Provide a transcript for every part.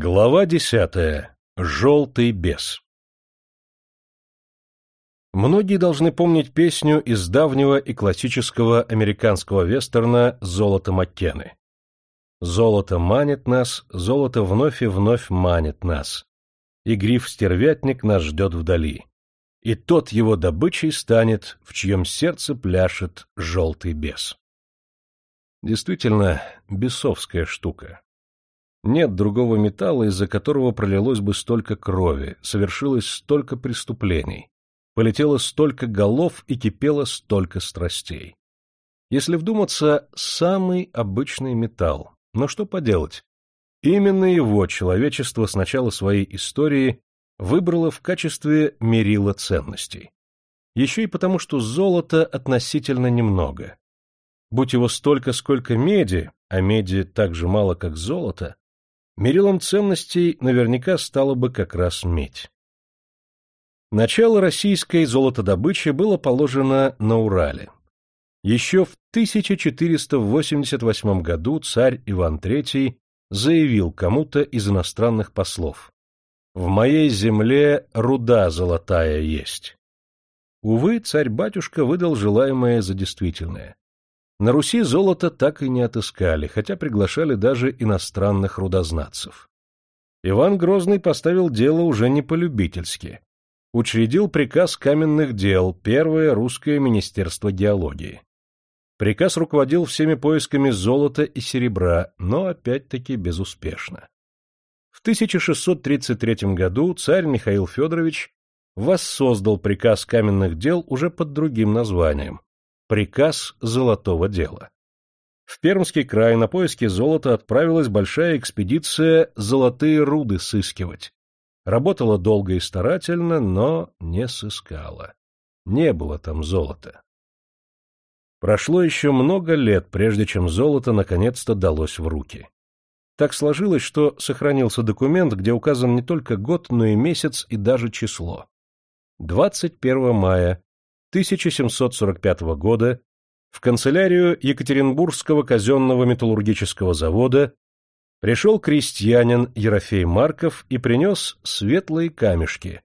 Глава десятая. Желтый бес. Многие должны помнить песню из давнего и классического американского вестерна «Золото Маккены». «Золото манит нас, золото вновь и вновь манит нас, и гриф-стервятник нас ждет вдали, и тот его добычей станет, в чьем сердце пляшет желтый бес». Действительно, бесовская штука. Нет другого металла, из-за которого пролилось бы столько крови, совершилось столько преступлений, полетело столько голов и кипело столько страстей. Если вдуматься, самый обычный металл. Но что поделать? Именно его человечество с начала своей истории выбрало в качестве мерила ценностей. Еще и потому, что золота относительно немного. Будь его столько, сколько меди, а меди так же мало, как золото, мерилом ценностей наверняка стала бы как раз медь. Начало российской золотодобычи было положено на Урале. Еще в 1488 году царь Иван III заявил кому-то из иностранных послов «В моей земле руда золотая есть». Увы, царь-батюшка выдал желаемое за действительное. На Руси золото так и не отыскали, хотя приглашали даже иностранных рудознатцев. Иван Грозный поставил дело уже не полюбительски. Учредил приказ каменных дел, первое русское министерство геологии. Приказ руководил всеми поисками золота и серебра, но опять-таки безуспешно. В 1633 году царь Михаил Федорович воссоздал приказ каменных дел уже под другим названием Приказ золотого дела. В Пермский край на поиски золота отправилась большая экспедиция золотые руды сыскивать. Работала долго и старательно, но не сыскала. Не было там золота. Прошло еще много лет, прежде чем золото наконец-то далось в руки. Так сложилось, что сохранился документ, где указан не только год, но и месяц и даже число. 21 мая 1745 года в канцелярию Екатеринбургского казенного металлургического завода пришел крестьянин Ерофей Марков и принес светлые камешки,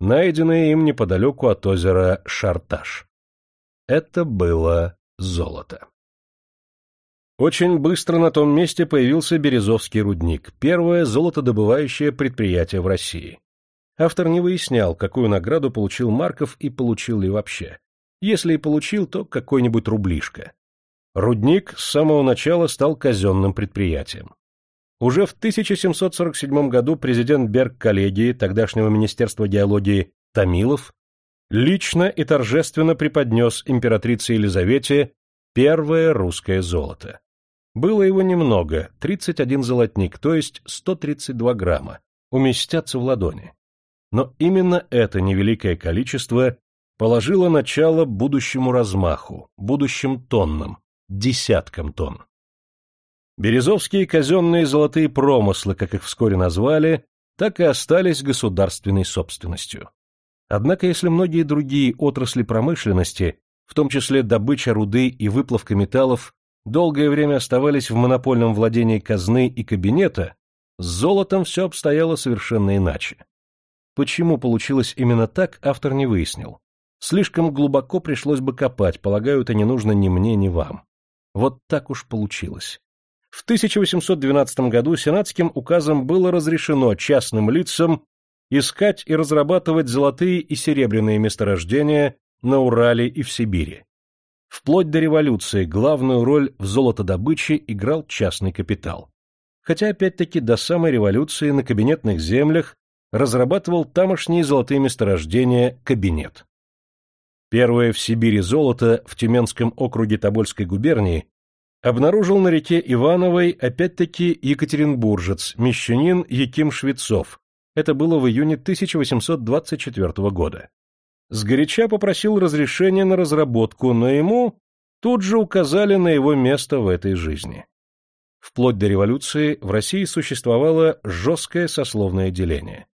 найденные им неподалеку от озера Шарташ. Это было золото. Очень быстро на том месте появился Березовский рудник, первое золотодобывающее предприятие в России. Автор не выяснял, какую награду получил Марков и получил ли вообще. Если и получил, то какой-нибудь рублишко. Рудник с самого начала стал казенным предприятием. Уже в 1747 году президент Берг коллегии тогдашнего Министерства геологии Томилов лично и торжественно преподнес императрице Елизавете первое русское золото. Было его немного, 31 золотник, то есть 132 грамма, уместятся в ладони. Но именно это невеликое количество положило начало будущему размаху, будущим тоннам, десяткам тонн. Березовские казенные золотые промыслы, как их вскоре назвали, так и остались государственной собственностью. Однако, если многие другие отрасли промышленности, в том числе добыча руды и выплавка металлов, долгое время оставались в монопольном владении казны и кабинета, с золотом все обстояло совершенно иначе. Почему получилось именно так, автор не выяснил. Слишком глубоко пришлось бы копать, полагаю, это не нужно ни мне, ни вам. Вот так уж получилось. В 1812 году сенатским указом было разрешено частным лицам искать и разрабатывать золотые и серебряные месторождения на Урале и в Сибири. Вплоть до революции главную роль в золотодобыче играл частный капитал. Хотя, опять-таки, до самой революции на кабинетных землях разрабатывал тамошние золотые месторождения «Кабинет». Первое в Сибири золото в Тюменском округе Тобольской губернии обнаружил на реке Ивановой опять-таки екатеринбуржец, мещанин Яким Швецов. Это было в июне 1824 года. Сгоряча попросил разрешения на разработку, но ему тут же указали на его место в этой жизни. Вплоть до революции в России существовало жесткое сословное деление.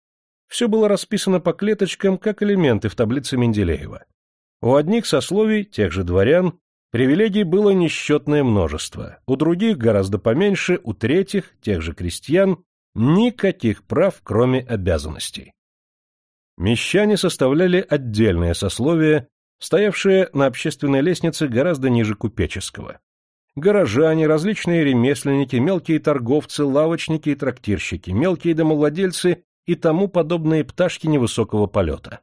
Все было расписано по клеточкам, как элементы в таблице Менделеева. У одних сословий, тех же дворян, привилегий было несчетное множество, у других гораздо поменьше, у третьих, тех же крестьян, Никаких прав, кроме обязанностей. Мещане составляли отдельное сословие, стоявшее на общественной лестнице гораздо ниже купеческого. Горожане, различные ремесленники, мелкие торговцы, лавочники и трактирщики, мелкие домовладельцы и тому подобные пташки невысокого полета.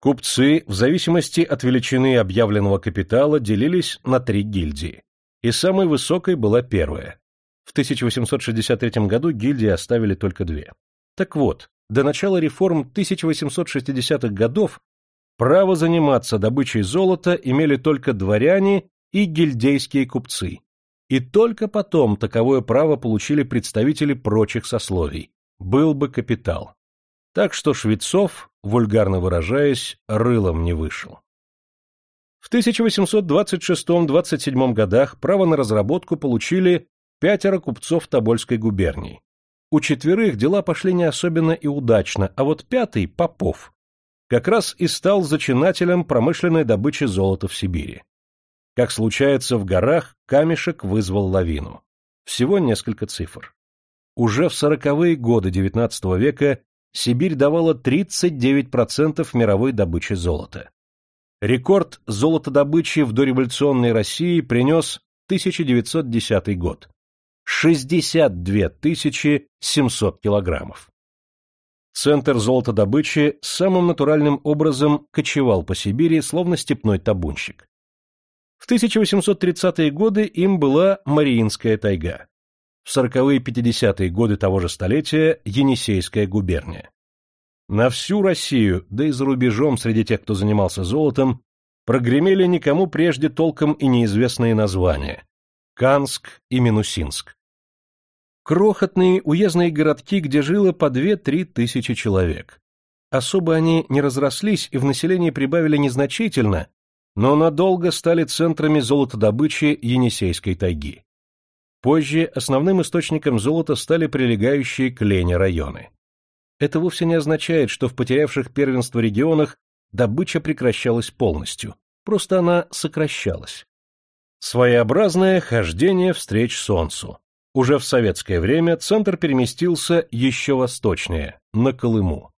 Купцы, в зависимости от величины объявленного капитала, делились на три гильдии, и самой высокой была первая. В 1863 году гильдии оставили только две. Так вот, до начала реформ 1860-х годов право заниматься добычей золота имели только дворяне и гильдейские купцы, и только потом таковое право получили представители прочих сословий, был бы капитал. Так что Швецов, вульгарно выражаясь, рылом не вышел. В 1826-27 годах право на разработку получили пятеро купцов Тобольской губернии. У четверых дела пошли не особенно и удачно, а вот пятый, Попов, как раз и стал зачинателем промышленной добычи золота в Сибири. Как случается в горах, камешек вызвал лавину. Всего несколько цифр. Уже в сороковые годы XIX века Сибирь давала 39% мировой добычи золота. Рекорд золотодобычи в дореволюционной России принес 1910 год. 62 700 килограммов. Центр золотодобычи самым натуральным образом кочевал по Сибири, словно степной табунщик. В 1830-е годы им была Мариинская тайга в 40-50-е годы того же столетия Енисейская губерния. На всю Россию, да и за рубежом среди тех, кто занимался золотом, прогремели никому прежде толком и неизвестные названия – Канск и Минусинск. Крохотные уездные городки, где жило по 2-3 тысячи человек. Особо они не разрослись и в населении прибавили незначительно, но надолго стали центрами золотодобычи Енисейской тайги. Позже основным источником золота стали прилегающие к Лене районы. Это вовсе не означает, что в потерявших первенство регионах добыча прекращалась полностью, просто она сокращалась. Своеобразное хождение встреч Солнцу. Уже в советское время центр переместился еще восточнее, на Колыму.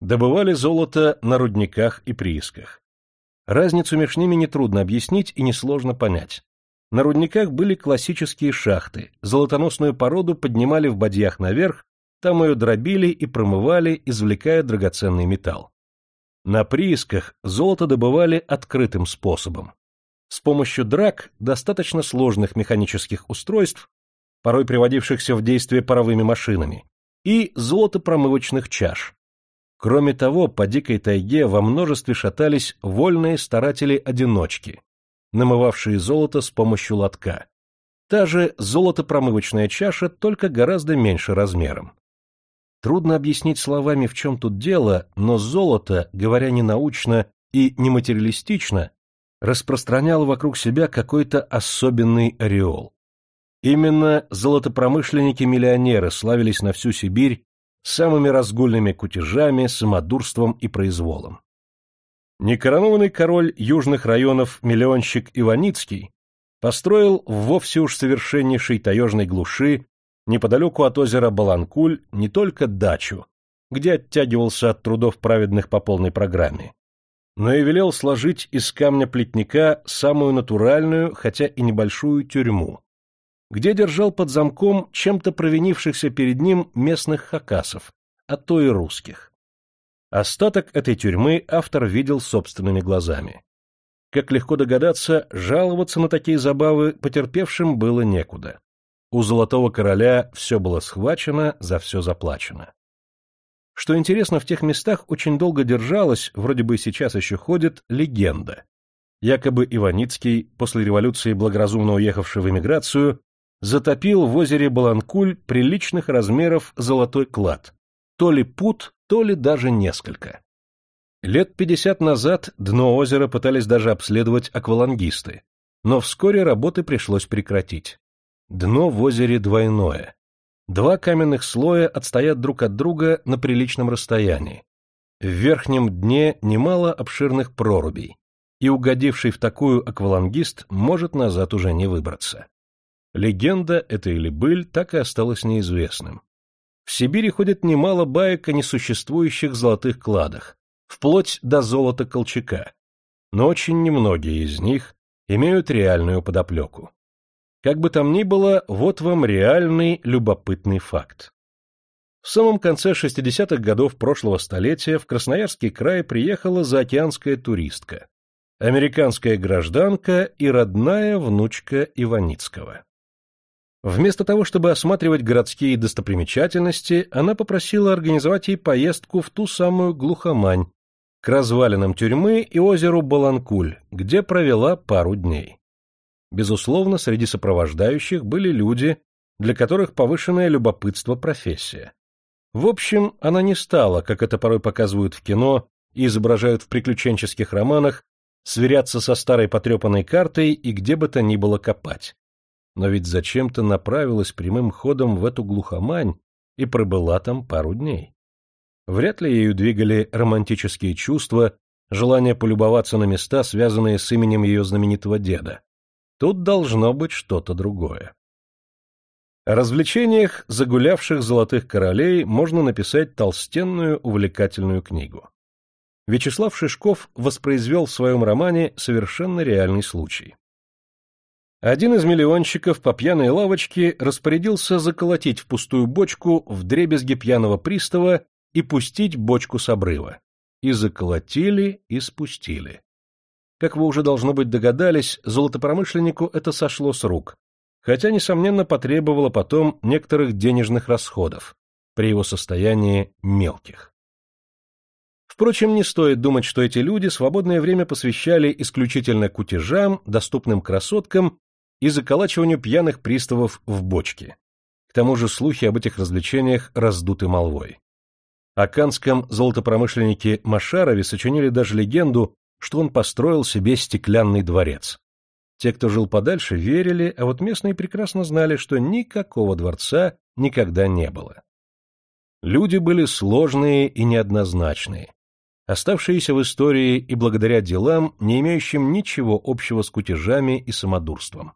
Добывали золото на рудниках и приисках. Разницу между ними нетрудно объяснить и несложно понять. На рудниках были классические шахты, золотоносную породу поднимали в бадьях наверх, там ее дробили и промывали, извлекая драгоценный металл. На приисках золото добывали открытым способом. С помощью драк, достаточно сложных механических устройств, порой приводившихся в действие паровыми машинами, и золотопромывочных чаш. Кроме того, по дикой тайге во множестве шатались вольные старатели-одиночки, намывавшие золото с помощью лотка. Та же золотопромывочная чаша, только гораздо меньше размером. Трудно объяснить словами, в чем тут дело, но золото, говоря не научно и не материалистично, распространяло вокруг себя какой-то особенный ореол. Именно золотопромышленники-миллионеры славились на всю Сибирь самыми разгульными кутежами, самодурством и произволом. Некоронованный король южных районов миллионщик Иваницкий построил в вовсе уж совершеннейшей таежной глуши неподалеку от озера Баланкуль не только дачу, где оттягивался от трудов праведных по полной программе, но и велел сложить из камня плетника самую натуральную, хотя и небольшую тюрьму, где держал под замком чем-то провинившихся перед ним местных хакасов, а то и русских. Остаток этой тюрьмы автор видел собственными глазами. Как легко догадаться, жаловаться на такие забавы потерпевшим было некуда. У Золотого Короля все было схвачено, за все заплачено. Что интересно, в тех местах очень долго держалась, вроде бы сейчас еще ходит, легенда. Якобы Иваницкий, после революции благоразумно уехавший в эмиграцию, затопил в озере Баланкуль приличных размеров золотой клад, то ли пут, то ли даже несколько. Лет пятьдесят назад дно озера пытались даже обследовать аквалангисты, но вскоре работы пришлось прекратить. Дно в озере двойное. Два каменных слоя отстоят друг от друга на приличном расстоянии. В верхнем дне немало обширных прорубей, и угодивший в такую аквалангист может назад уже не выбраться. Легенда, это или быль, так и осталась неизвестным. В Сибири ходит немало баек о несуществующих золотых кладах, вплоть до золота Колчака, но очень немногие из них имеют реальную подоплеку. Как бы там ни было, вот вам реальный любопытный факт. В самом конце 60-х годов прошлого столетия в Красноярский край приехала заокеанская туристка, американская гражданка и родная внучка Иваницкого. Вместо того, чтобы осматривать городские достопримечательности, она попросила организовать ей поездку в ту самую глухомань, к развалинам тюрьмы и озеру Баланкуль, где провела пару дней. Безусловно, среди сопровождающих были люди, для которых повышенное любопытство – профессия. В общем, она не стала, как это порой показывают в кино и изображают в приключенческих романах, сверяться со старой потрепанной картой и где бы то ни было копать. Но ведь зачем-то направилась прямым ходом в эту глухомань и пробыла там пару дней. Вряд ли ею двигали романтические чувства, желание полюбоваться на места, связанные с именем ее знаменитого деда. Тут должно быть что-то другое. О развлечениях загулявших золотых королей можно написать толстенную увлекательную книгу. Вячеслав Шишков воспроизвел в своем романе совершенно реальный случай. Один из миллионщиков по пьяной лавочке распорядился заколотить в пустую бочку в дребезги пьяного пристава и пустить бочку с обрыва. И заколотили, и спустили. Как вы уже, должно быть, догадались, золотопромышленнику это сошло с рук, хотя, несомненно, потребовало потом некоторых денежных расходов, при его состоянии мелких. Впрочем, не стоит думать, что эти люди свободное время посвящали исключительно кутежам, доступным красоткам и заколачиванию пьяных приставов в бочке. К тому же слухи об этих развлечениях раздуты молвой. О канском золотопромышленнике Машарове сочинили даже легенду, что он построил себе стеклянный дворец. Те, кто жил подальше, верили, а вот местные прекрасно знали, что никакого дворца никогда не было. Люди были сложные и неоднозначные, оставшиеся в истории и благодаря делам, не имеющим ничего общего с кутежами и самодурством.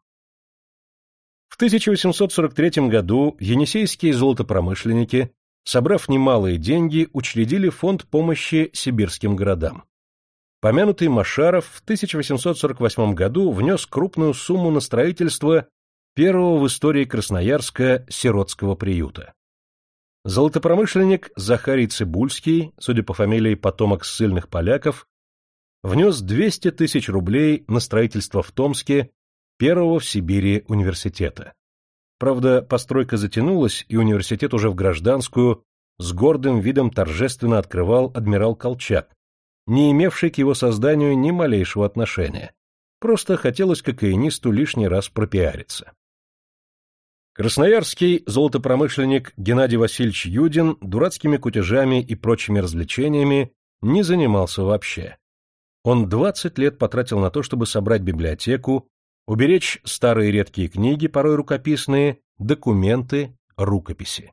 В 1843 году енисейские золотопромышленники собрав немалые деньги, учредили фонд помощи сибирским городам. Помянутый Машаров в 1848 году внес крупную сумму на строительство первого в истории Красноярска сиротского приюта. Золотопромышленник Захарий Цибульский, судя по фамилии потомок ссыльных поляков, внес 200 тысяч рублей на строительство в Томске первого в Сибири университета. Правда, постройка затянулась, и университет уже в гражданскую с гордым видом торжественно открывал адмирал Колчак, не имевший к его созданию ни малейшего отношения. Просто хотелось кокаинисту лишний раз пропиариться. Красноярский золотопромышленник Геннадий Васильевич Юдин дурацкими кутежами и прочими развлечениями не занимался вообще. Он 20 лет потратил на то, чтобы собрать библиотеку, уберечь старые редкие книги, порой рукописные, документы, рукописи.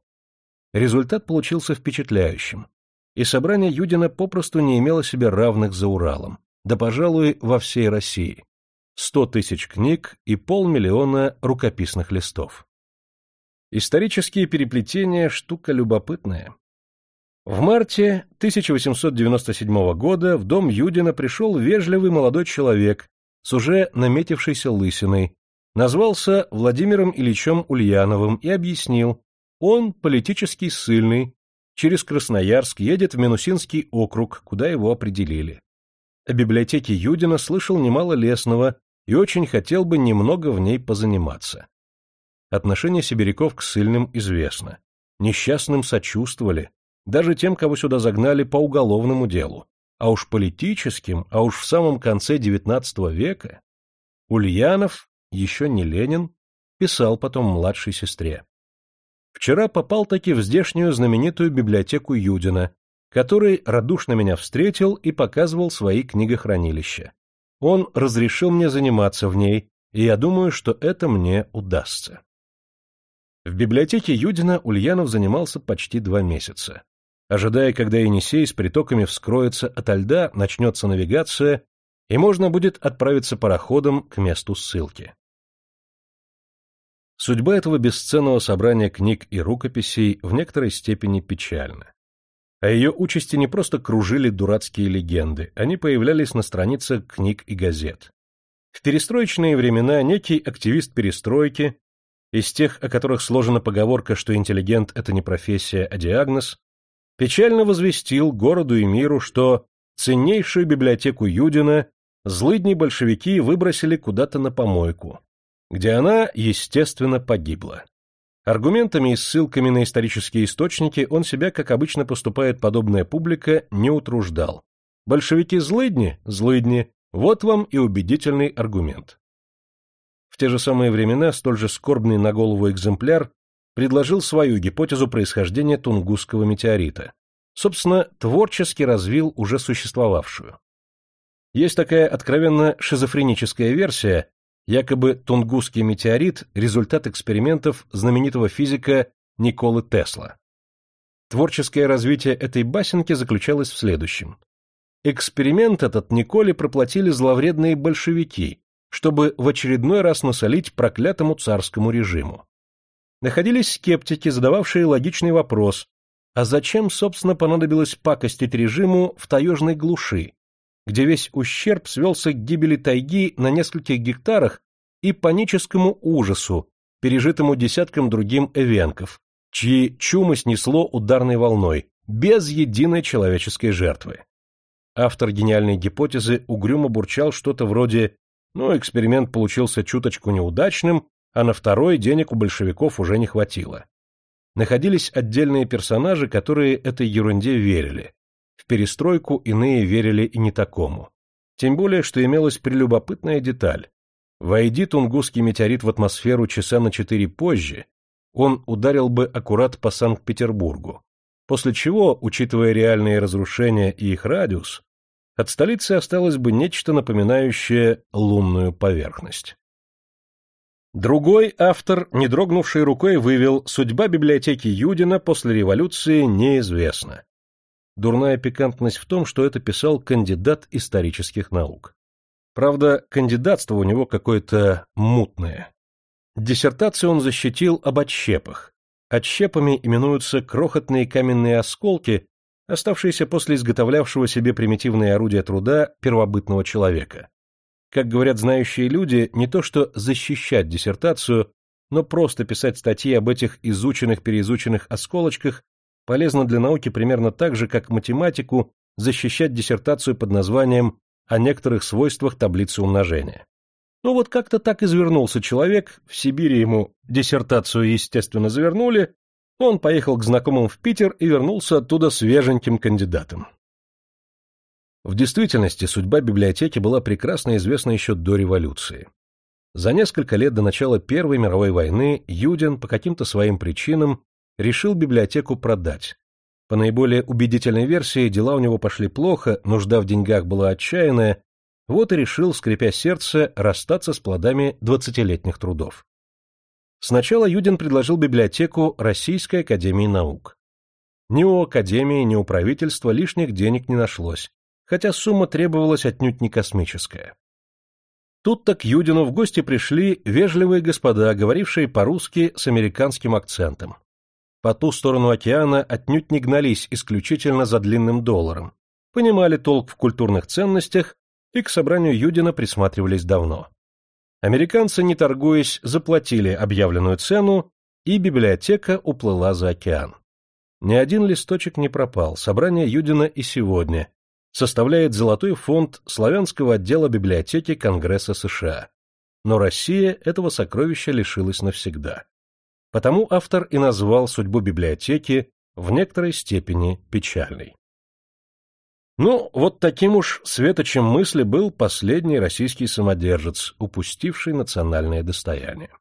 Результат получился впечатляющим, и собрание Юдина попросту не имело себе равных за Уралом, да, пожалуй, во всей России. Сто тысяч книг и полмиллиона рукописных листов. Исторические переплетения – штука любопытная. В марте 1897 года в дом Юдина пришел вежливый молодой человек с уже наметившейся лысиной, назвался Владимиром Ильичем Ульяновым и объяснил, он политический ссыльный, через Красноярск едет в Минусинский округ, куда его определили. О библиотеке Юдина слышал немало лесного и очень хотел бы немного в ней позаниматься. Отношение сибиряков к ссыльным известно. Несчастным сочувствовали, даже тем, кого сюда загнали по уголовному делу а уж политическим, а уж в самом конце XIX века, Ульянов, еще не Ленин, писал потом младшей сестре. Вчера попал таки в здешнюю знаменитую библиотеку Юдина, который радушно меня встретил и показывал свои книгохранилища. Он разрешил мне заниматься в ней, и я думаю, что это мне удастся. В библиотеке Юдина Ульянов занимался почти два месяца ожидая, когда Енисей с притоками вскроется ото льда, начнется навигация, и можно будет отправиться пароходом к месту ссылки. Судьба этого бесценного собрания книг и рукописей в некоторой степени печальна. О ее участи не просто кружили дурацкие легенды, они появлялись на страницах книг и газет. В перестроечные времена некий активист перестройки, из тех, о которых сложена поговорка, что интеллигент — это не профессия, а диагноз, печально возвестил городу и миру, что ценнейшую библиотеку Юдина злыдни большевики выбросили куда-то на помойку, где она, естественно, погибла. Аргументами и ссылками на исторические источники он себя, как обычно поступает подобная публика, не утруждал. Большевики злыдни? Злыдни. Вот вам и убедительный аргумент. В те же самые времена столь же скорбный на голову экземпляр предложил свою гипотезу происхождения Тунгусского метеорита. Собственно, творчески развил уже существовавшую. Есть такая откровенно шизофреническая версия, Якобы Тунгусский метеорит – результат экспериментов знаменитого физика Николы Тесла. Творческое развитие этой басенки заключалось в следующем. Эксперимент этот Николе проплатили зловредные большевики, чтобы в очередной раз насолить проклятому царскому режиму. Находились скептики, задававшие логичный вопрос, а зачем, собственно, понадобилось пакостить режиму в таежной глуши, где весь ущерб свелся к гибели тайги на нескольких гектарах и паническому ужасу, пережитому десяткам другим эвенков, чьи чумы снесло ударной волной, без единой человеческой жертвы. Автор гениальной гипотезы угрюмо бурчал что-то вроде «ну, эксперимент получился чуточку неудачным, а на второй денег у большевиков уже не хватило». Находились отдельные персонажи, которые этой ерунде верили, в перестройку иные верили и не такому. Тем более, что имелась прелюбопытная деталь. Войди тунгусский метеорит в атмосферу часа на четыре позже, он ударил бы аккурат по Санкт-Петербургу, после чего, учитывая реальные разрушения и их радиус, от столицы осталось бы нечто напоминающее лунную поверхность. Другой автор, не дрогнувшей рукой, вывел «Судьба библиотеки Юдина после революции неизвестна». Дурная пикантность в том, что это писал кандидат исторических наук. Правда, кандидатство у него какое-то мутное. Диссертацию он защитил об отщепах. Отщепами именуются крохотные каменные осколки, оставшиеся после изготовлявшего себе примитивные орудия труда первобытного человека. Как говорят знающие люди, не то что защищать диссертацию, но просто писать статьи об этих изученных-переизученных осколочках полезно для науки примерно так же, как математику защищать диссертацию под названием «О некоторых свойствах таблицы умножения». Ну вот как-то так извернулся человек, в Сибири ему диссертацию, естественно, завернули, он поехал к знакомым в Питер и вернулся оттуда свеженьким кандидатом. В действительности судьба библиотеки была прекрасно известна еще до революции. За несколько лет до начала Первой мировой войны Юдин по каким-то своим причинам решил библиотеку продать. По наиболее убедительной версии, дела у него пошли плохо, нужда в деньгах была отчаянная, вот и решил, скрипя сердце, расстаться с плодами двадцатилетних трудов. Сначала Юдин предложил библиотеку Российской академии наук. Ни у академии, ни у правительства лишних денег не нашлось, хотя сумма требовалась отнюдь не космическая. Тут-то к Юдину в гости пришли вежливые господа, говорившие по-русски с американским акцентом по ту сторону океана отнюдь не гнались исключительно за длинным долларом, понимали толк в культурных ценностях и к собранию Юдина присматривались давно. Американцы, не торгуясь, заплатили объявленную цену, и библиотека уплыла за океан. Ни один листочек не пропал, собрание Юдина и сегодня составляет золотой фонд славянского отдела библиотеки Конгресса США. Но Россия этого сокровища лишилась навсегда. Потому автор и назвал судьбу библиотеки в некоторой степени печальной. Ну, вот таким уж светочем мысли был последний российский самодержец, упустивший национальное достояние.